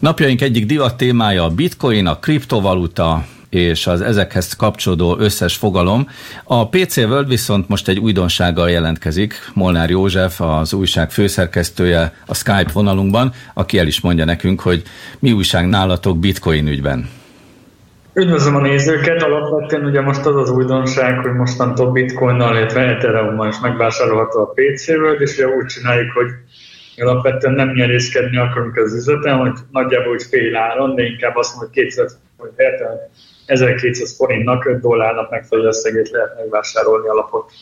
Napjaink egyik divat témája a bitcoin, a kriptovaluta, és az ezekhez kapcsolódó összes fogalom. A PC World viszont most egy újdonsággal jelentkezik. Molnár József, az újság főszerkesztője a Skype vonalunkban, aki el is mondja nekünk, hogy mi újság nálatok bitcoin ügyben. Üdvözlöm a nézőket! Alapvetően ugye most az az újdonság, hogy mostantól bitcoinnal, illetve ethereum is megvásárolható a PC World, és ugye úgy csináljuk, hogy alapvetően nem nyerészkedni akarunk az üzleten, hogy nagyjából úgy fél áron, de inkább azt mondom, hogy 200 hogy 1200 forintnak 5 dollárnak megfelelő összegét lehet megvásárolni alapot.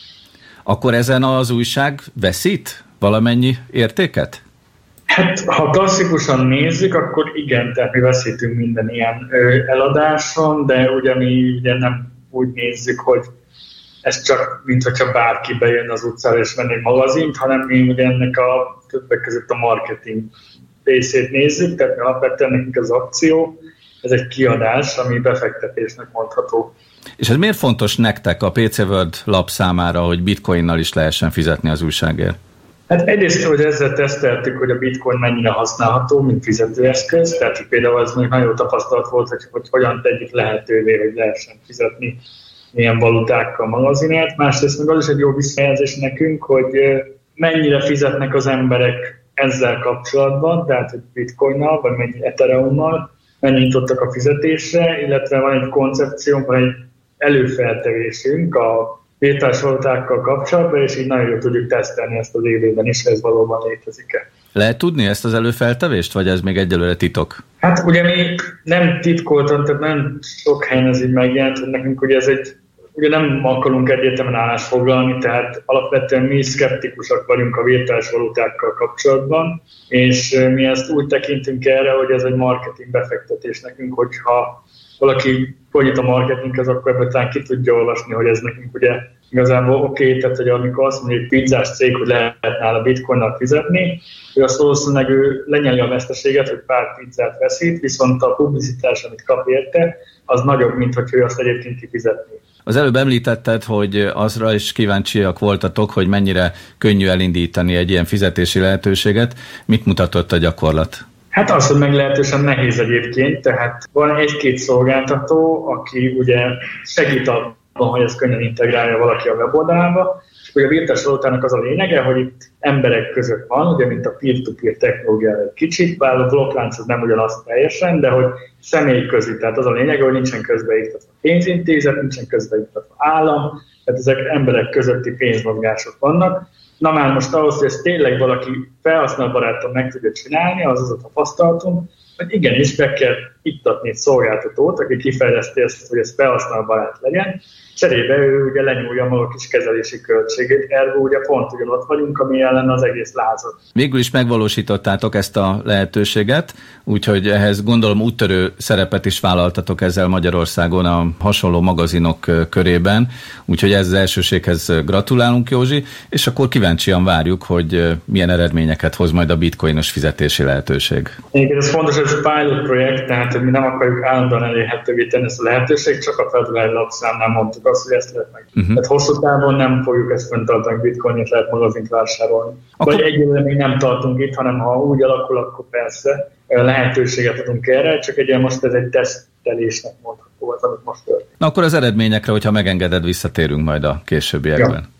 Akkor ezen az újság veszít valamennyi értéket? Hát, ha klasszikusan nézzük, akkor igen, tehát mi veszítünk minden ilyen eladáson, de ugye mi ugye nem úgy nézzük, hogy ez csak, mint hogyha bárki bejön az utcára és venni magazint, hanem mi ugye ennek a többek között a marketing részét nézzük, tehát alapvetően nekünk az akció, ez egy kiadás, ami befektetésnek mondható. És ez miért fontos nektek a PC World lap számára, hogy bitcoinnal is lehessen fizetni az újságért? Hát egyrészt, hogy ezzel teszteltük, hogy a bitcoin mennyire használható, mint fizetőeszköz, tehát például az még nagyon tapasztalat volt, hogy, hogy hogyan tegyük lehetővé, hogy lehessen fizetni ilyen valutákkal magazinát. Másrészt meg az is egy jó visszajelzés nekünk, hogy mennyire fizetnek az emberek ezzel kapcsolatban, tehát hogy bitcoinnal, vagy mennyi ethereummal, mennyit nyitottak a fizetésre, illetve van egy koncepciónk, van egy előfeltevésünk a virtuális valutákkal kapcsolatban, és így nagyon jól tudjuk tesztelni ezt az évében is, ez valóban létezik-e. Lehet tudni ezt az előfeltevést, vagy ez még egyelőre titok? Hát ugye mi nem titkoltan, tehát nem sok helyen ez így megjelent, hogy nekünk ugye ez egy ugye nem akarunk egyértelműen állás foglalni, tehát alapvetően mi szkeptikusak vagyunk a virtuális valutákkal kapcsolatban, és mi ezt úgy tekintünk erre, hogy ez egy marketing befektetés nekünk, hogyha valaki hogy a marketinghez, akkor ebből talán ki tudja olvasni, hogy ez nekünk ugye igazából oké, okay, tehát hogy amikor azt mondja, hogy pizzás cég, hogy lehet nála bitcoinnal fizetni, ő azt valószínűleg ő lenyeli a veszteséget, hogy pár pizzát veszít, viszont a publicitás, amit kap érte, az nagyobb, mint hogy ő azt egyébként kifizetné. Az előbb említetted, hogy azra is kíváncsiak voltatok, hogy mennyire könnyű elindítani egy ilyen fizetési lehetőséget. Mit mutatott a gyakorlat? Hát az, hogy meglehetősen nehéz egyébként, tehát van egy-két szolgáltató, aki ugye segít abban, hogy ezt könnyen integrálja valaki a weboldalába, hogy a virtuális valutának az a lényege, hogy itt emberek között van, ugye, mint a peer-to-peer technológia egy kicsit, bár a blokklánc az nem ugyanaz teljesen, de hogy személy közé, tehát az a lényege, hogy nincsen közbeiktatva pénzintézet, nincsen közbeiktatva állam, tehát ezek emberek közötti pénzmozgások vannak. Na már most ahhoz, hogy ezt tényleg valaki felhasználóbarátan meg tudja csinálni, az az a tapasztalatunk, hogy igenis be kell iktatni egy szolgáltatót, aki kifejleszti ezt, hogy ez felhasználóbarát legyen, Cserébe ő ugye lenyúlja maga kis kezelési költségét, ergo ugye pont ugyanott vagyunk, ami ellen az egész lázad. Végül is megvalósítottátok ezt a lehetőséget, úgyhogy ehhez gondolom úttörő szerepet is vállaltatok ezzel Magyarországon a hasonló magazinok körében, úgyhogy ez az elsőséghez gratulálunk Józsi, és akkor kíváncsian várjuk, hogy milyen eredményeket hoz majd a bitcoinos fizetési lehetőség. Igen, ez fontos, hogy ez pilot projekt, tehát hogy mi nem akarjuk állandóan elérhetővé tenni ezt a lehetőséget, csak a federális lapszámnál mondtuk azt, hogy ezt lehet meg. Uh-huh. Tehát hosszú távon nem fogjuk ezt fenntartani, bitcoinit lehet magazint vásárolni. Akkor... Vagy egyébként még nem tartunk itt, hanem ha úgy alakul, akkor persze lehetőséget adunk erre, csak egy most ez egy tesztelésnek mondható az, amit most történik. Na akkor az eredményekre, hogyha megengeded, visszatérünk majd a későbbiekben. Ja.